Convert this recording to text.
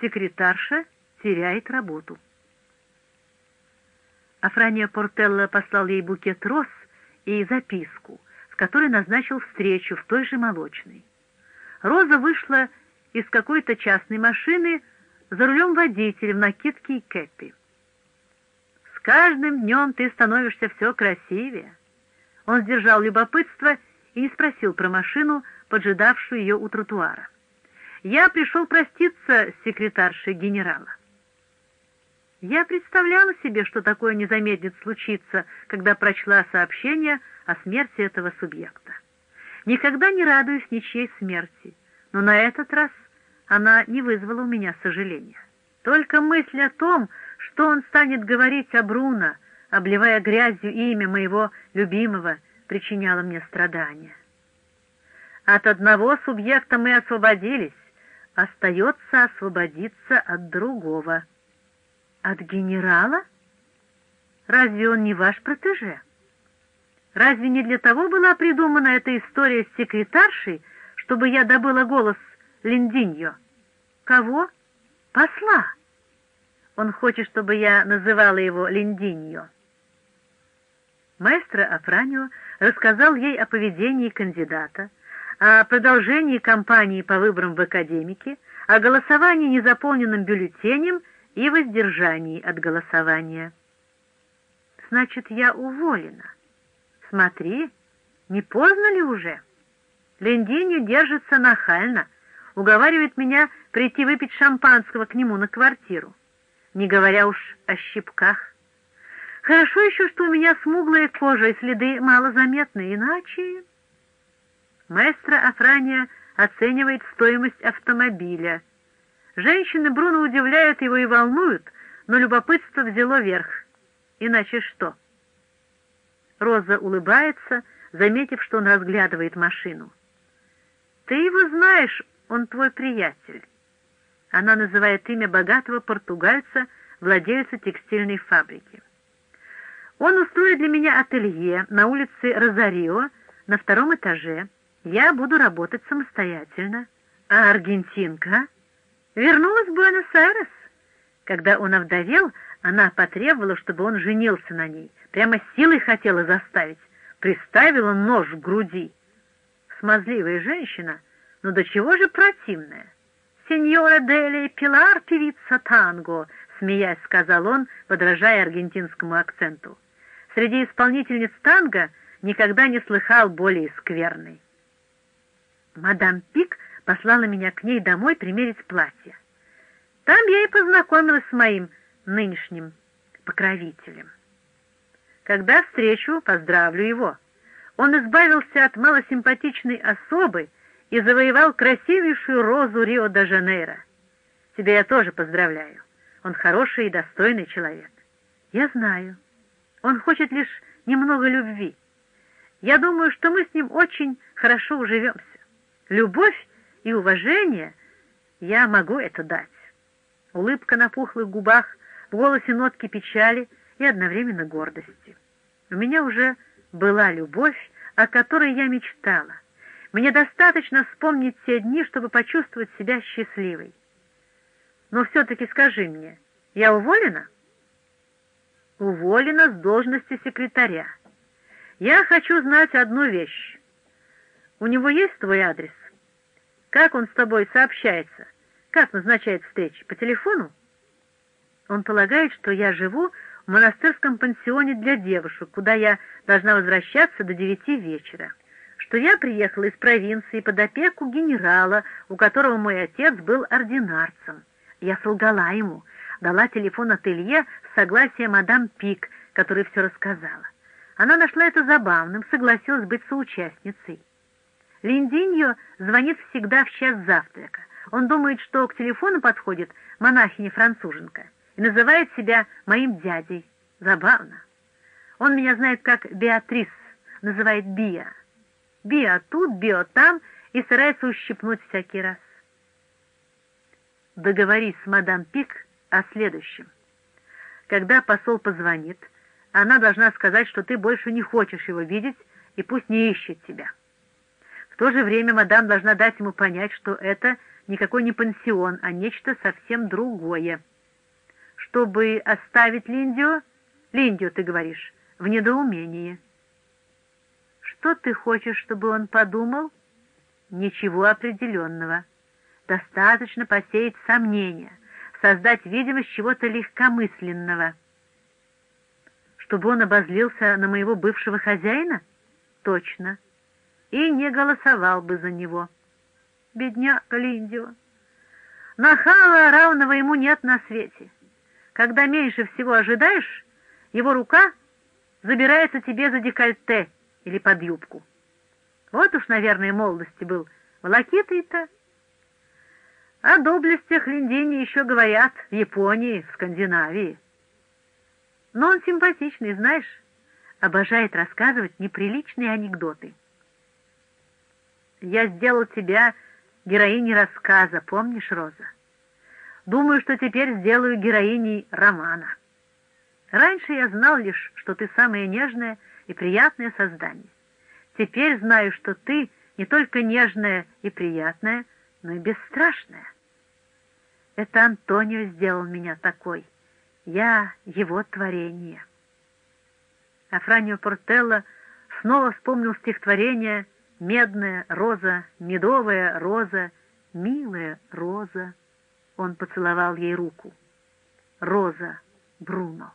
секретарша теряет работу. Афрания Портелло послал ей букет роз и записку, в которой назначил встречу в той же молочной. Роза вышла из какой-то частной машины за рулем водителя в накидке и кэпи. «С каждым днем ты становишься все красивее». Он сдержал любопытство и не спросил про машину, поджидавшую ее у тротуара. «Я пришел проститься с секретаршей генерала». Я представляла себе, что такое не замедлит случиться, когда прочла сообщение о смерти этого субъекта. Никогда не радуюсь ничьей смерти, но на этот раз она не вызвала у меня сожаления. Только мысль о том, что он станет говорить о Бруно, обливая грязью имя моего любимого, причиняла мне страдания. От одного субъекта мы освободились, остается освободиться от другого. От генерала? Разве он не ваш протеже? Разве не для того была придумана эта история с секретаршей, чтобы я добыла голос Линдиньо? Кого? Посла. Он хочет, чтобы я называла его Линдиньо. Маэстро Афранио рассказал ей о поведении кандидата, о продолжении кампании по выборам в академике, о голосовании незаполненным бюллетенем и воздержании от голосования. «Значит, я уволена. Смотри, не поздно ли уже?» Лендинью держится нахально, уговаривает меня прийти выпить шампанского к нему на квартиру, не говоря уж о щипках. Хорошо еще, что у меня смуглая кожа и следы малозаметны, иначе... Маэстро Афрания оценивает стоимость автомобиля. Женщины Бруно удивляют его и волнуют, но любопытство взяло верх. Иначе что? Роза улыбается, заметив, что он разглядывает машину. «Ты его знаешь, он твой приятель». Она называет имя богатого португальца, владельца текстильной фабрики. Он устроит для меня ателье на улице Розарио на втором этаже. Я буду работать самостоятельно. А аргентинка вернулась в Буэнос-Айрес. Когда он овдовел, она потребовала, чтобы он женился на ней. Прямо силой хотела заставить. Приставила нож в груди. Смазливая женщина, но до чего же противная. «Сеньора Дели Пилар, певица танго», — смеясь сказал он, подражая аргентинскому акценту. Среди исполнительниц танго никогда не слыхал более скверной. Мадам Пик послала меня к ней домой примерить платье. Там я и познакомилась с моим нынешним покровителем. Когда встречу, поздравлю его. Он избавился от малосимпатичной особы и завоевал красивейшую розу Рио-де-Жанейро. Тебя я тоже поздравляю. Он хороший и достойный человек. Я знаю. Он хочет лишь немного любви. Я думаю, что мы с ним очень хорошо уживемся. Любовь и уважение я могу это дать. Улыбка на пухлых губах, в голосе нотки печали и одновременно гордости. У меня уже была любовь, о которой я мечтала. Мне достаточно вспомнить те дни, чтобы почувствовать себя счастливой. Но все-таки скажи мне, я уволена? уволена с должности секретаря. Я хочу знать одну вещь. У него есть твой адрес? Как он с тобой сообщается? Как назначает встречи? По телефону? Он полагает, что я живу в монастырском пансионе для девушек, куда я должна возвращаться до девяти вечера, что я приехала из провинции под опеку генерала, у которого мой отец был ординарцем. Я солгала ему, дала телефон ателье с согласия мадам Пик, которая все рассказала. Она нашла это забавным, согласилась быть соучастницей. Линдиньо звонит всегда в час завтрака. Он думает, что к телефону подходит монахиня-француженка и называет себя моим дядей. Забавно. Он меня знает как Беатрис, называет Биа. Биа тут, Био там и старается ущипнуть всякий раз. Договорись с мадам Пик о следующем. Когда посол позвонит, она должна сказать, что ты больше не хочешь его видеть, и пусть не ищет тебя. То же время мадам должна дать ему понять, что это никакой не пансион, а нечто совсем другое. Чтобы оставить Линдио, Линдио, ты говоришь, в недоумении. Что ты хочешь, чтобы он подумал? Ничего определенного. Достаточно посеять сомнения, создать видимость чего-то легкомысленного. Чтобы он обозлился на моего бывшего хозяина? Точно. И не голосовал бы за него. Бедняка Линдио. Нахала равного ему нет на свете. Когда меньше всего ожидаешь, его рука забирается тебе за декольте или под юбку. Вот уж, наверное, молодости был волокитый-то. О доблестях Линдини еще говорят в Японии, в Скандинавии. Но он симпатичный, знаешь, обожает рассказывать неприличные анекдоты. Я сделал тебя героиней рассказа, помнишь, Роза? Думаю, что теперь сделаю героиней романа. Раньше я знал лишь, что ты самое нежное и приятное создание. Теперь знаю, что ты не только нежная и приятная, но и бесстрашная. Это Антонио сделал меня такой. Я его творение. Афранио Портелло снова вспомнил стихотворение «Медная роза, медовая роза, милая роза». Он поцеловал ей руку. «Роза, Бруно».